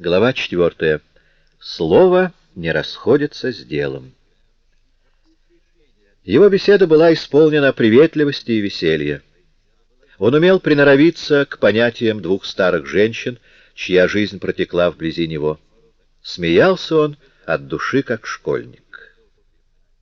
Глава 4. Слово не расходится с делом. Его беседа была исполнена приветливости и веселья. Он умел приноровиться к понятиям двух старых женщин, чья жизнь протекла вблизи него. Смеялся он от души, как школьник.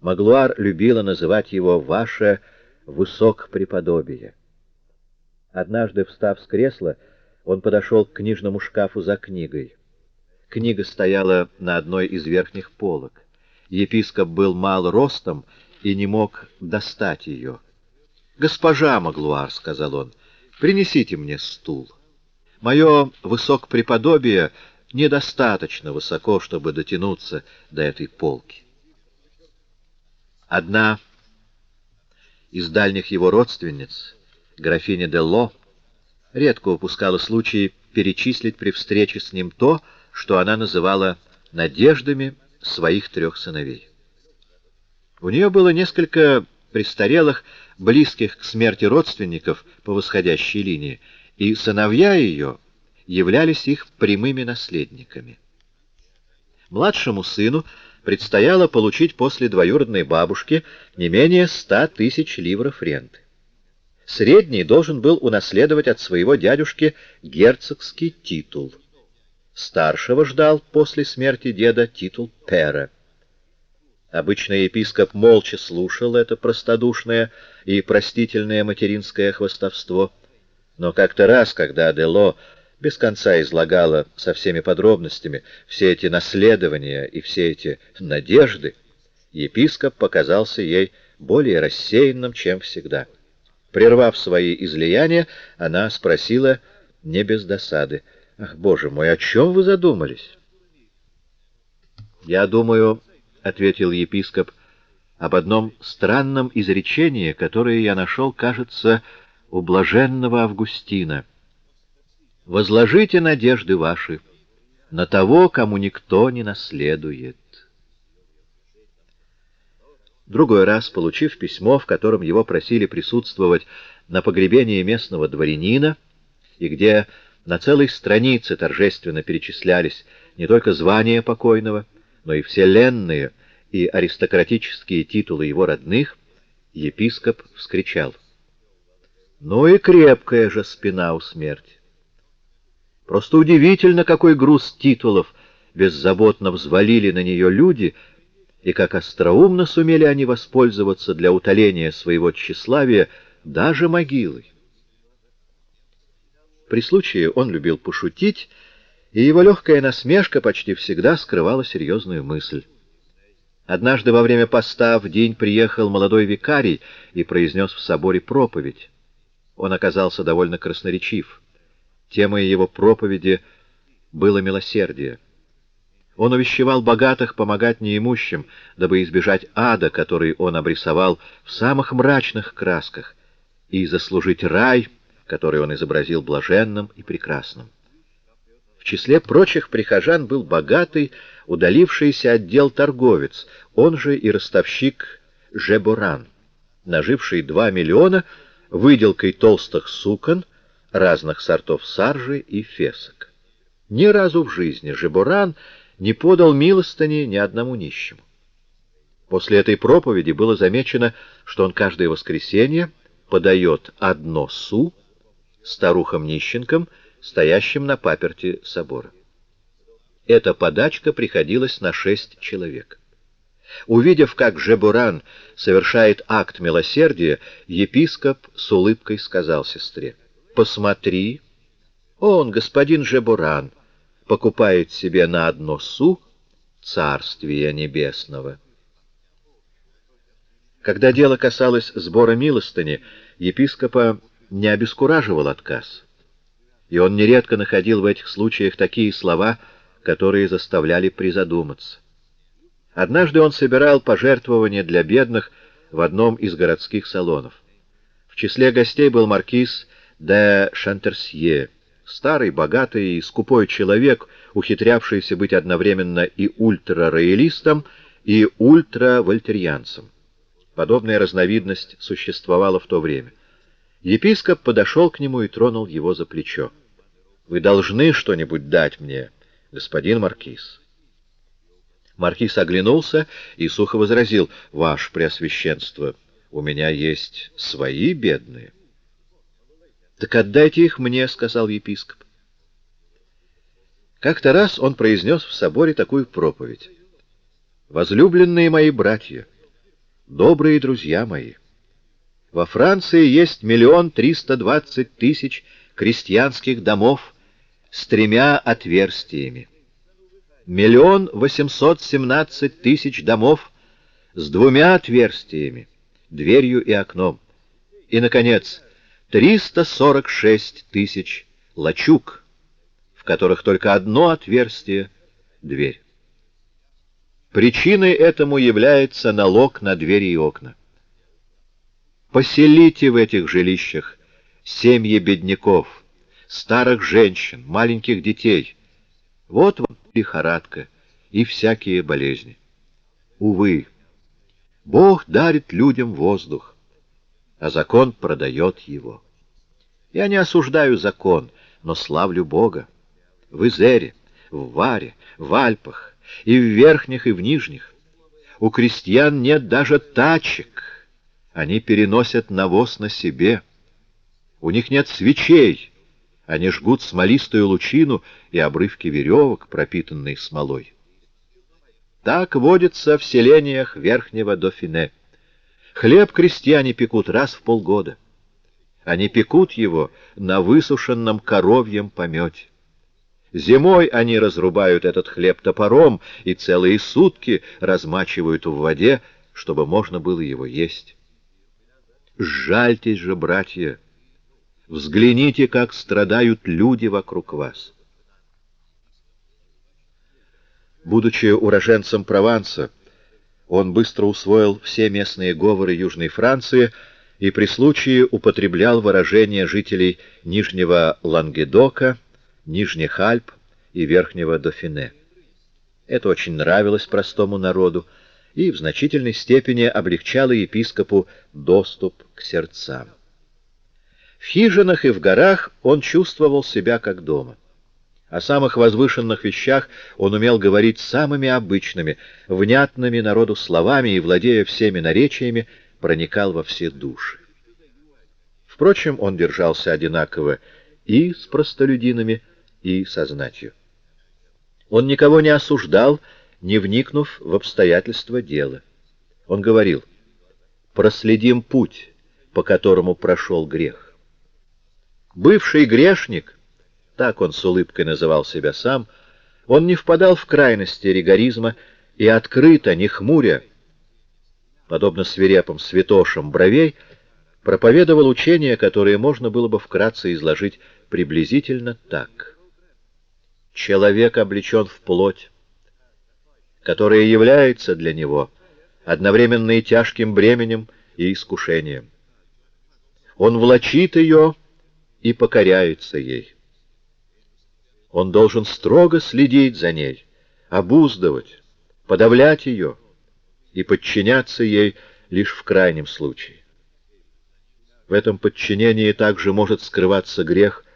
Маглуар любила называть его «ваше высокопреподобие». Однажды, встав с кресла, он подошел к книжному шкафу за книгой. Книга стояла на одной из верхних полок. Епископ был мал ростом и не мог достать ее. «Госпожа Маглуар», — сказал он, — «принесите мне стул. Мое высокопреподобие недостаточно высоко, чтобы дотянуться до этой полки». Одна из дальних его родственниц, графиня Делло, редко упускала случай перечислить при встрече с ним то, что она называла надеждами своих трех сыновей. У нее было несколько престарелых, близких к смерти родственников по восходящей линии, и сыновья ее являлись их прямыми наследниками. Младшему сыну предстояло получить после двоюродной бабушки не менее ста тысяч ливров ренты. Средний должен был унаследовать от своего дядюшки герцогский титул — Старшего ждал после смерти деда титул пера. Обычно епископ молча слушал это простодушное и простительное материнское хвостовство, но как-то раз, когда Адело без конца излагала со всеми подробностями все эти наследования и все эти надежды, епископ показался ей более рассеянным, чем всегда. Прервав свои излияния, она спросила не без досады — Ах, боже мой, о чем вы задумались? Я думаю, — ответил епископ, — об одном странном изречении, которое я нашел, кажется, у блаженного Августина. «Возложите надежды ваши на того, кому никто не наследует». Другой раз, получив письмо, в котором его просили присутствовать на погребении местного дворянина, и где на целой странице торжественно перечислялись не только звания покойного, но и вселенные и аристократические титулы его родных, епископ вскричал. «Ну и крепкая же спина у смерти! Просто удивительно, какой груз титулов беззаботно взвалили на нее люди, и как остроумно сумели они воспользоваться для утоления своего тщеславия даже могилой. При случае он любил пошутить, и его легкая насмешка почти всегда скрывала серьезную мысль. Однажды во время поста в день приехал молодой викарий и произнес в соборе проповедь. Он оказался довольно красноречив. Темой его проповеди было милосердие. Он увещевал богатых помогать неимущим, дабы избежать ада, который он обрисовал в самых мрачных красках, и заслужить рай — который он изобразил блаженным и прекрасным. В числе прочих прихожан был богатый, удалившийся отдел торговец, он же и ростовщик Жеборан, наживший два миллиона выделкой толстых сукон, разных сортов саржи и фесок. Ни разу в жизни Жеборан не подал милостыни ни одному нищему. После этой проповеди было замечено, что он каждое воскресенье подает одно су старухам-нищенкам, стоящим на паперти собора. Эта подачка приходилась на шесть человек. Увидев, как Жебуран совершает акт милосердия, епископ с улыбкой сказал сестре, «Посмотри, он, господин Жебуран, покупает себе на одно су царствия небесного». Когда дело касалось сбора милостыни, епископа не обескураживал отказ. И он нередко находил в этих случаях такие слова, которые заставляли призадуматься. Однажды он собирал пожертвования для бедных в одном из городских салонов. В числе гостей был маркиз де Шантерсье, старый, богатый и скупой человек, ухитрявшийся быть одновременно и ультрароялистом, и ультравольтерианцем. Подобная разновидность существовала в то время. Епископ подошел к нему и тронул его за плечо. «Вы должны что-нибудь дать мне, господин маркиз. Маркиз оглянулся и сухо возразил, «Ваше Преосвященство, у меня есть свои бедные». «Так отдайте их мне», — сказал епископ. Как-то раз он произнес в соборе такую проповедь. «Возлюбленные мои братья, добрые друзья мои, во Франции есть миллион триста двадцать тысяч крестьянских домов с тремя отверстиями миллион восемьсот семнадцать тысяч домов с двумя отверстиями, дверью и окном. И, наконец, триста сорок шесть тысяч лачуг, в которых только одно отверстие — дверь. Причиной этому является налог на двери и окна. Поселите в этих жилищах семьи бедняков, старых женщин, маленьких детей. Вот вам лихорадка и всякие болезни. Увы, Бог дарит людям воздух, а закон продает его. Я не осуждаю закон, но славлю Бога. В Изере, в Варе, в Альпах, и в верхних, и в нижних. У крестьян нет даже тачек, они переносят навоз на себе. У них нет свечей, они жгут смолистую лучину и обрывки веревок, пропитанные смолой. Так водится в селениях Верхнего Дофине. Хлеб крестьяне пекут раз в полгода. Они пекут его на высушенном коровьем помете. Зимой они разрубают этот хлеб топором и целые сутки размачивают в воде, чтобы можно было его есть. Жальтесь же, братья, Взгляните, как страдают люди вокруг вас. Будучи уроженцем Прованса, он быстро усвоил все местные говоры Южной Франции и при случае употреблял выражения жителей Нижнего Лангедока, Нижних Альп и Верхнего Дофине. Это очень нравилось простому народу и в значительной степени облегчало епископу доступ к сердцам. В хижинах и в горах он чувствовал себя как дома. О самых возвышенных вещах он умел говорить самыми обычными, внятными народу словами и, владея всеми наречиями, проникал во все души. Впрочем, он держался одинаково и с простолюдинами, и со знатью. Он никого не осуждал, не вникнув в обстоятельства дела. Он говорил, «Проследим путь, по которому прошел грех». Бывший грешник, так он с улыбкой называл себя сам, он не впадал в крайности ригоризма и открыто, не хмуря, подобно свирепым святошам бровей, проповедовал учения, которые можно было бы вкратце изложить приблизительно так. Человек облечен в плоть, которая является для него одновременно и тяжким бременем и искушением. Он влачит ее, и покоряется ей. Он должен строго следить за ней, обуздывать, подавлять ее и подчиняться ей лишь в крайнем случае. В этом подчинении также может скрываться грех,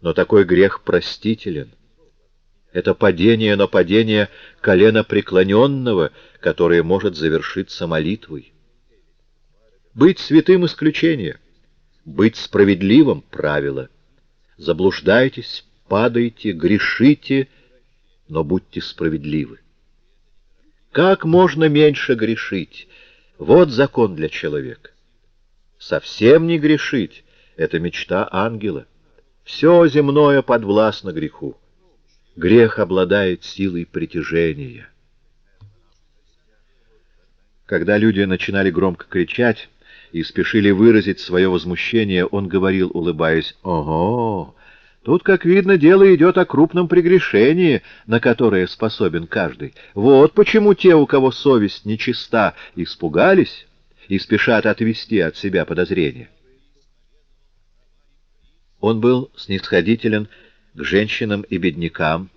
но такой грех простителен. Это падение на падение колена преклоненного, которое может завершиться молитвой. Быть святым исключение — быть справедливым — правило. Заблуждайтесь, падайте, грешите, но будьте справедливы. Как можно меньше грешить? Вот закон для человека. Совсем не грешить — это мечта ангела. Все земное подвластно греху. Грех обладает силой притяжения. Когда люди начинали громко кричать, и спешили выразить свое возмущение, он говорил, улыбаясь, «Ого! Тут, как видно, дело идет о крупном прегрешении, на которое способен каждый. Вот почему те, у кого совесть нечиста, испугались и спешат отвести от себя подозрения». Он был снисходителен к женщинам и беднякам,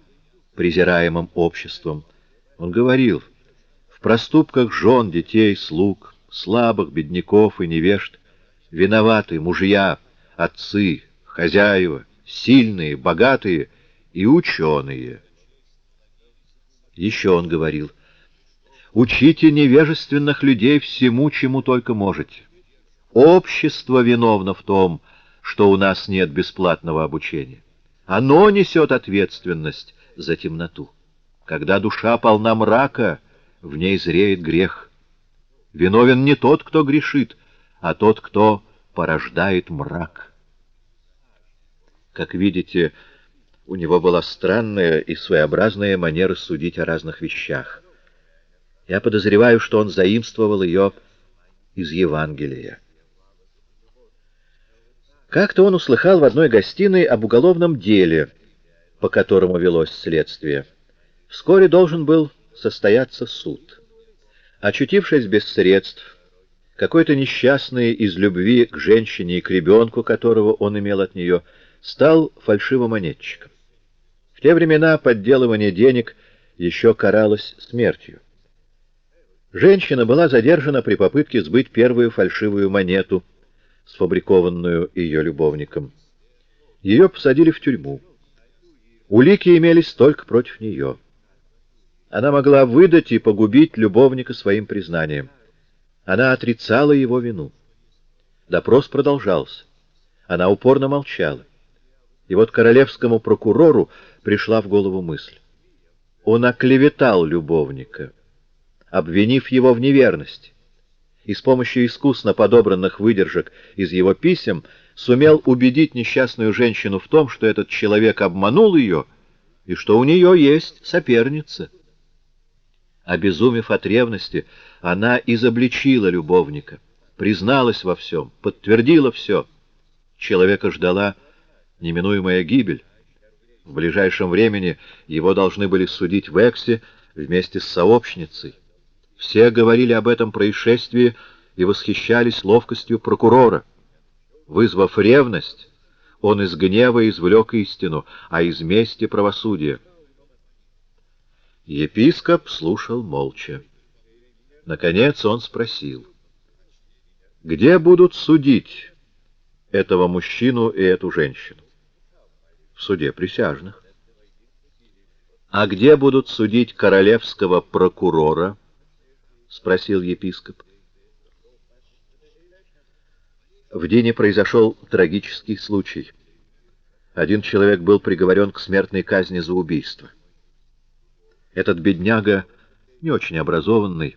презираемым обществом. Он говорил, в проступках жен, детей, слуг — слабых, бедняков и невежд, виноваты мужья, отцы, хозяева, сильные, богатые и ученые. Еще он говорил, «Учите невежественных людей всему, чему только можете. Общество виновно в том, что у нас нет бесплатного обучения. Оно несет ответственность за темноту. Когда душа полна мрака, в ней зреет грех. Виновен не тот, кто грешит, а тот, кто порождает мрак. Как видите, у него была странная и своеобразная манера судить о разных вещах. Я подозреваю, что он заимствовал ее из Евангелия. Как-то он услыхал в одной гостиной об уголовном деле, по которому велось следствие. Вскоре должен был состояться суд. Очутившись без средств, какой-то несчастный из любви к женщине и к ребенку, которого он имел от нее, стал фальшивомонетчиком. В те времена подделывание денег еще каралось смертью. Женщина была задержана при попытке сбыть первую фальшивую монету — сфабрикованную ее любовником. Ее посадили в тюрьму. Улики имелись только против нее. Она могла выдать и погубить любовника своим признанием. Она отрицала его вину. Допрос продолжался. Она упорно молчала. И вот королевскому прокурору пришла в голову мысль. Он оклеветал любовника, обвинив его в неверности и с помощью искусно подобранных выдержек из его писем сумел убедить несчастную женщину в том, что этот человек обманул ее и что у нее есть соперница. Обезумев от ревности, она изобличила любовника, призналась во всем, подтвердила все. Человека ждала неминуемая гибель. В ближайшем времени его должны были судить в Эксе вместе с сообщницей. Все говорили об этом происшествии и восхищались ловкостью прокурора. Вызвав ревность, он из гнева извлек истину, а из мести — правосудие. Епископ слушал молча. Наконец он спросил, где будут судить этого мужчину и эту женщину? В суде присяжных. А где будут судить королевского прокурора? — спросил епископ. В Дине произошел трагический случай. Один человек был приговорен к смертной казни за убийство. Этот бедняга, не очень образованный,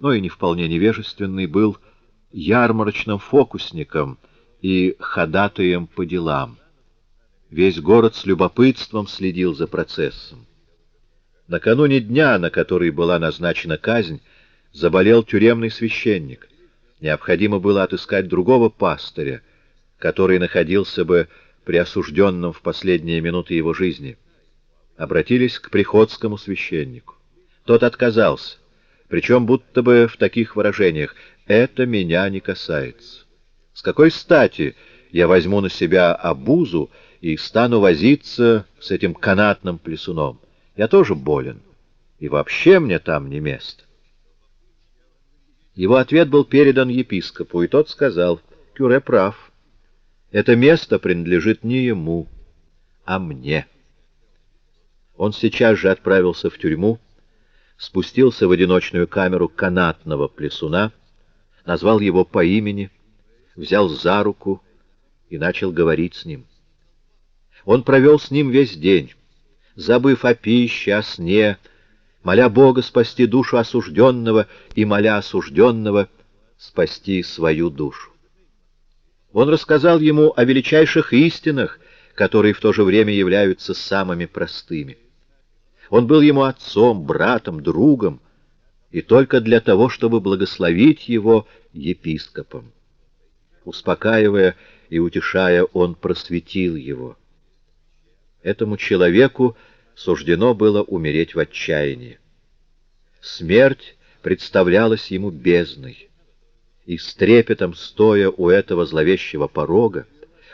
но и не вполне невежественный, был ярмарочным фокусником и ходатаем по делам. Весь город с любопытством следил за процессом. Накануне дня, на который была назначена казнь, заболел тюремный священник. Необходимо было отыскать другого пастыря, который находился бы при осужденном в последние минуты его жизни. Обратились к приходскому священнику. Тот отказался, причем будто бы в таких выражениях «это меня не касается». С какой стати я возьму на себя обузу и стану возиться с этим канатным плесуном? Я тоже болен, и вообще мне там не место. Его ответ был передан епископу, и тот сказал, «Кюре прав. Это место принадлежит не ему, а мне». Он сейчас же отправился в тюрьму, спустился в одиночную камеру канатного плесуна, назвал его по имени, взял за руку и начал говорить с ним. Он провел с ним весь день, забыв о пище, о сне, моля Бога спасти душу осужденного и моля осужденного спасти свою душу. Он рассказал ему о величайших истинах, которые в то же время являются самыми простыми. Он был ему отцом, братом, другом, и только для того, чтобы благословить его епископом. Успокаивая и утешая, он просветил его. Этому человеку суждено было умереть в отчаянии. Смерть представлялась ему бездной, и с трепетом, стоя у этого зловещего порога,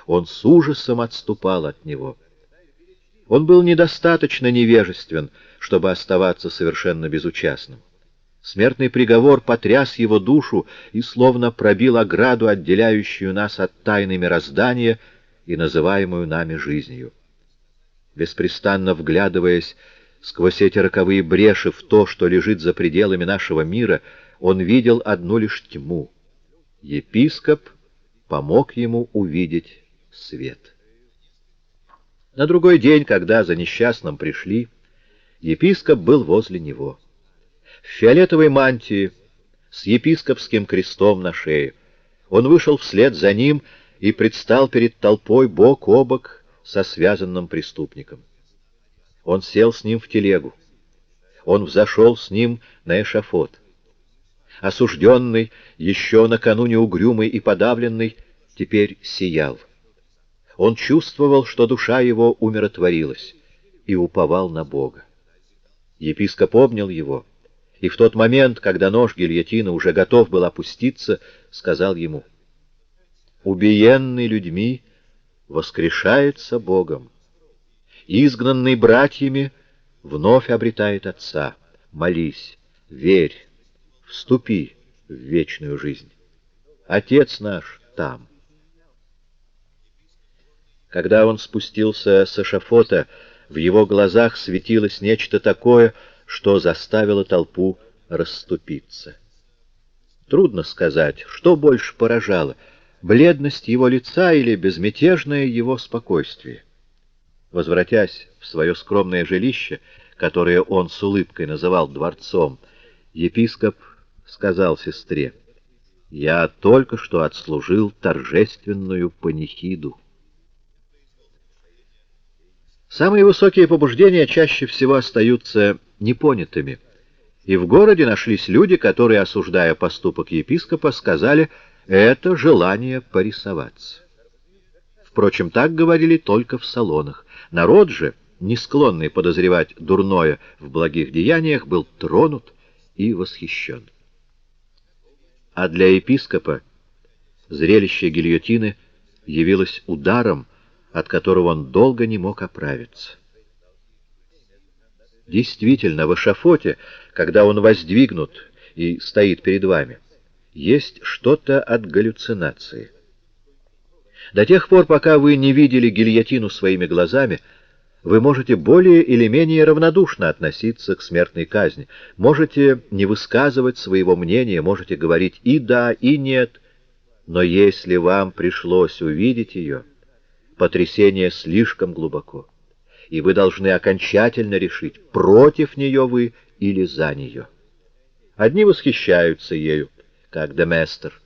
он с ужасом отступал от него. Он был недостаточно невежествен, чтобы оставаться совершенно безучастным. Смертный приговор потряс его душу и словно пробил ограду, отделяющую нас от тайны мироздания и называемую нами жизнью беспрестанно вглядываясь Сквозь эти роковые бреши в то, что лежит за пределами нашего мира, он видел одну лишь тьму. Епископ помог ему увидеть свет. На другой день, когда за несчастным пришли, епископ был возле него. В фиолетовой мантии, с епископским крестом на шее, он вышел вслед за ним и предстал перед толпой бок о бок со связанным преступником. Он сел с ним в телегу. Он взошел с ним на эшафот. Осужденный, еще накануне угрюмый и подавленный, теперь сиял. Он чувствовал, что душа его умиротворилась, и уповал на Бога. Епископ обнял его, и в тот момент, когда нож гильотина уже готов был опуститься, сказал ему, «Убиенный людьми воскрешается Богом, изгнанный братьями вновь обретает Отца. Молись, верь, вступи в вечную жизнь. Отец наш там». Когда он спустился с эшафота, в его глазах светилось нечто такое, что заставило толпу расступиться. Трудно сказать, что больше поражало — бледность его лица или безмятежное его спокойствие. Возвратясь в свое скромное жилище, которое он с улыбкой называл дворцом, епископ сказал сестре, «Я только что отслужил торжественную панихиду». Самые высокие побуждения чаще всего остаются непонятыми. И в городе нашлись люди, которые, осуждая поступок епископа, сказали «это желание порисоваться». Впрочем, так говорили только в салонах. Народ же, не склонный подозревать дурное в благих деяниях, был тронут и восхищен. А для епископа зрелище гильотины явилось ударом, от которого он долго не мог оправиться. Действительно, в эшафоте, когда он воздвигнут и стоит перед вами, есть что-то от галлюцинации. До тех пор, пока вы не видели гильотину своими глазами, вы можете более или менее равнодушно относиться к смертной казни, можете не высказывать своего мнения, можете говорить и да, и нет, но если вам пришлось увидеть ее, потрясение слишком глубоко, и вы должны окончательно решить, против нее вы или за нее. Одни восхищаются ею, как Деместер,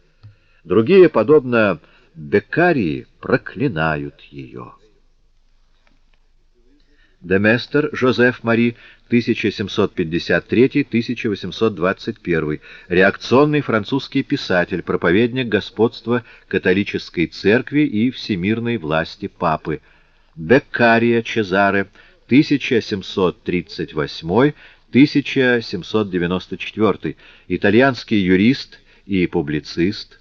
другие, подобно Беккарии, проклинают ее. Деместер Жозеф Мари, 1753-1821, реакционный французский писатель, проповедник господства католической церкви и всемирной власти папы. Беккария Чезаре, 1738-1794, итальянский юрист и публицист,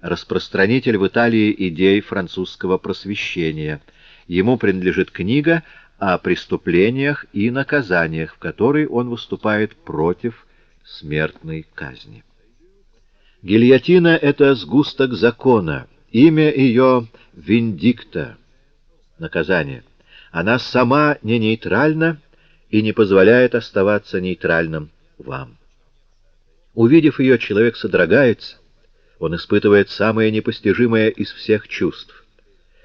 распространитель в Италии идей французского просвещения. Ему принадлежит книга о преступлениях и наказаниях, в которой он выступает против смертной казни. Гильотина — это сгусток закона, имя ее — Виндикта, наказание. Она сама не нейтральна и не позволяет оставаться нейтральным вам. Увидев ее, человек содрогается, он испытывает самое непостижимое из всех чувств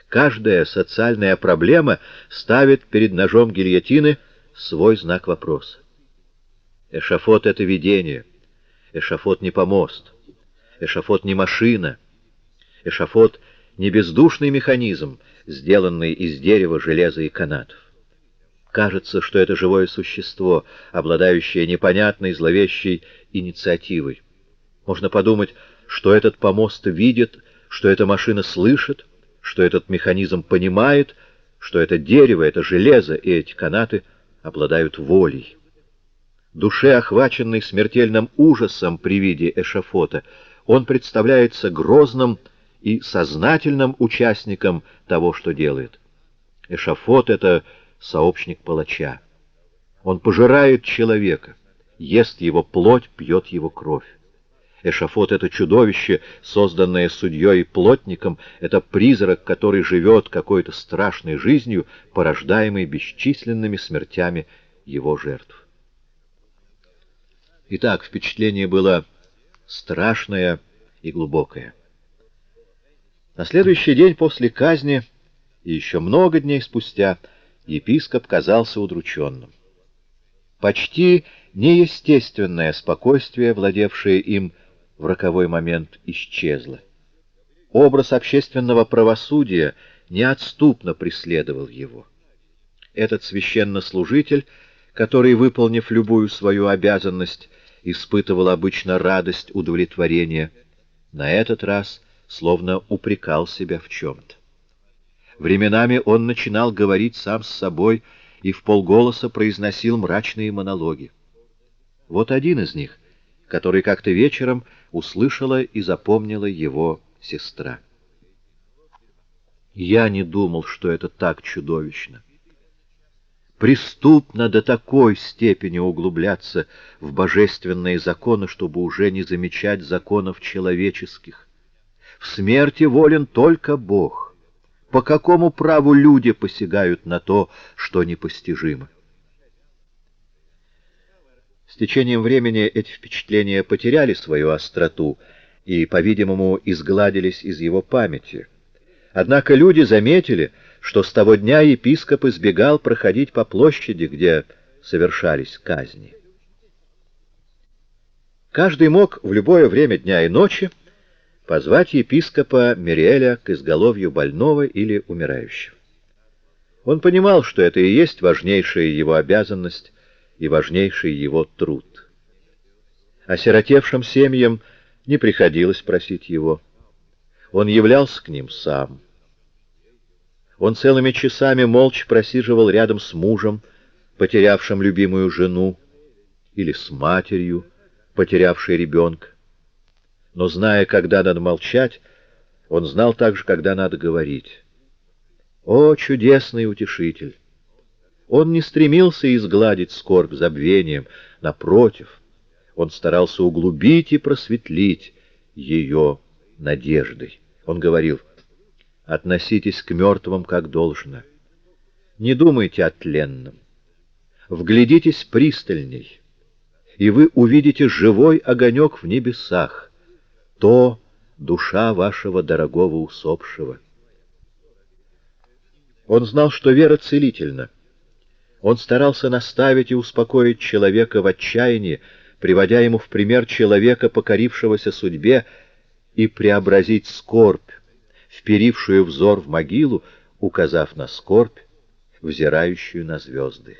Каждая социальная проблема ставит перед ножом гильотины свой знак вопроса. Эшафот — это видение. Эшафот не помост. Эшафот не машина. Эшафот — не бездушный механизм, сделанный из дерева, железа и канатов. Кажется, что это живое существо, обладающее непонятной зловещей инициативой. Можно подумать, что этот помост видит, что эта машина слышит, что этот механизм понимает, что это дерево, это железо и эти канаты обладают волей. Душе, охваченной смертельным ужасом при виде эшафота, он представляется грозным и сознательным участником того, что делает. Эшафот — это сообщник палача. Он пожирает человека, ест его плоть, пьет его кровь. Эшафот — это чудовище, созданное судьей и плотником, это призрак, который живет какой-то страшной жизнью, порождаемой бесчисленными смертями его жертв. Итак, впечатление было страшное и глубокое. На следующий день после казни и еще много дней спустя епископ казался удрученным. Почти неестественное спокойствие, владевшее им в роковой момент, исчезло. Образ общественного правосудия неотступно преследовал его. Этот священнослужитель, который, выполнив любую свою обязанность, испытывал обычно радость удовлетворения, на этот раз словно упрекал себя в чем-то. Временами он начинал говорить сам с собой и в полголоса произносил мрачные монологи. Вот один из них, который как-то вечером услышала и запомнила его сестра. Я не думал, что это так чудовищно. Преступно до такой степени углубляться в божественные законы, чтобы уже не замечать законов человеческих. В смерти волен только Бог. По какому праву люди посягают на то, что непостижимо? С течением времени эти впечатления потеряли свою остроту и, по-видимому, изгладились из его памяти. Однако люди заметили, что с того дня епископ избегал проходить по площади, где совершались казни. Каждый мог в любое время дня и ночи позвать епископа Мириэля к изголовью больного или умирающего. Он понимал, что это и есть важнейшая его обязанность и важнейший его труд. Осиротевшим семьям не приходилось просить его. Он являлся к ним сам. Он целыми часами молча просиживал рядом с мужем, потерявшим любимую жену, или с матерью, потерявшей ребенка. Но зная, когда надо молчать, он знал также, когда надо говорить. О, чудесный утешитель! Он не стремился изгладить скорбь забвением, напротив, он старался углубить и просветлить ее надеждой. Он говорил — Относитесь к мертвым как должно. Не думайте о тленном. Вглядитесь пристальней, и вы увидите живой огонек в небесах, то душа вашего дорогого усопшего. Он знал, что вера целительна. Он старался наставить и успокоить человека в отчаянии, приводя ему в пример человека, покорившегося судьбе, и преобразить скорбь, вперившую взор в могилу, указав на скорбь, взирающую на звезды.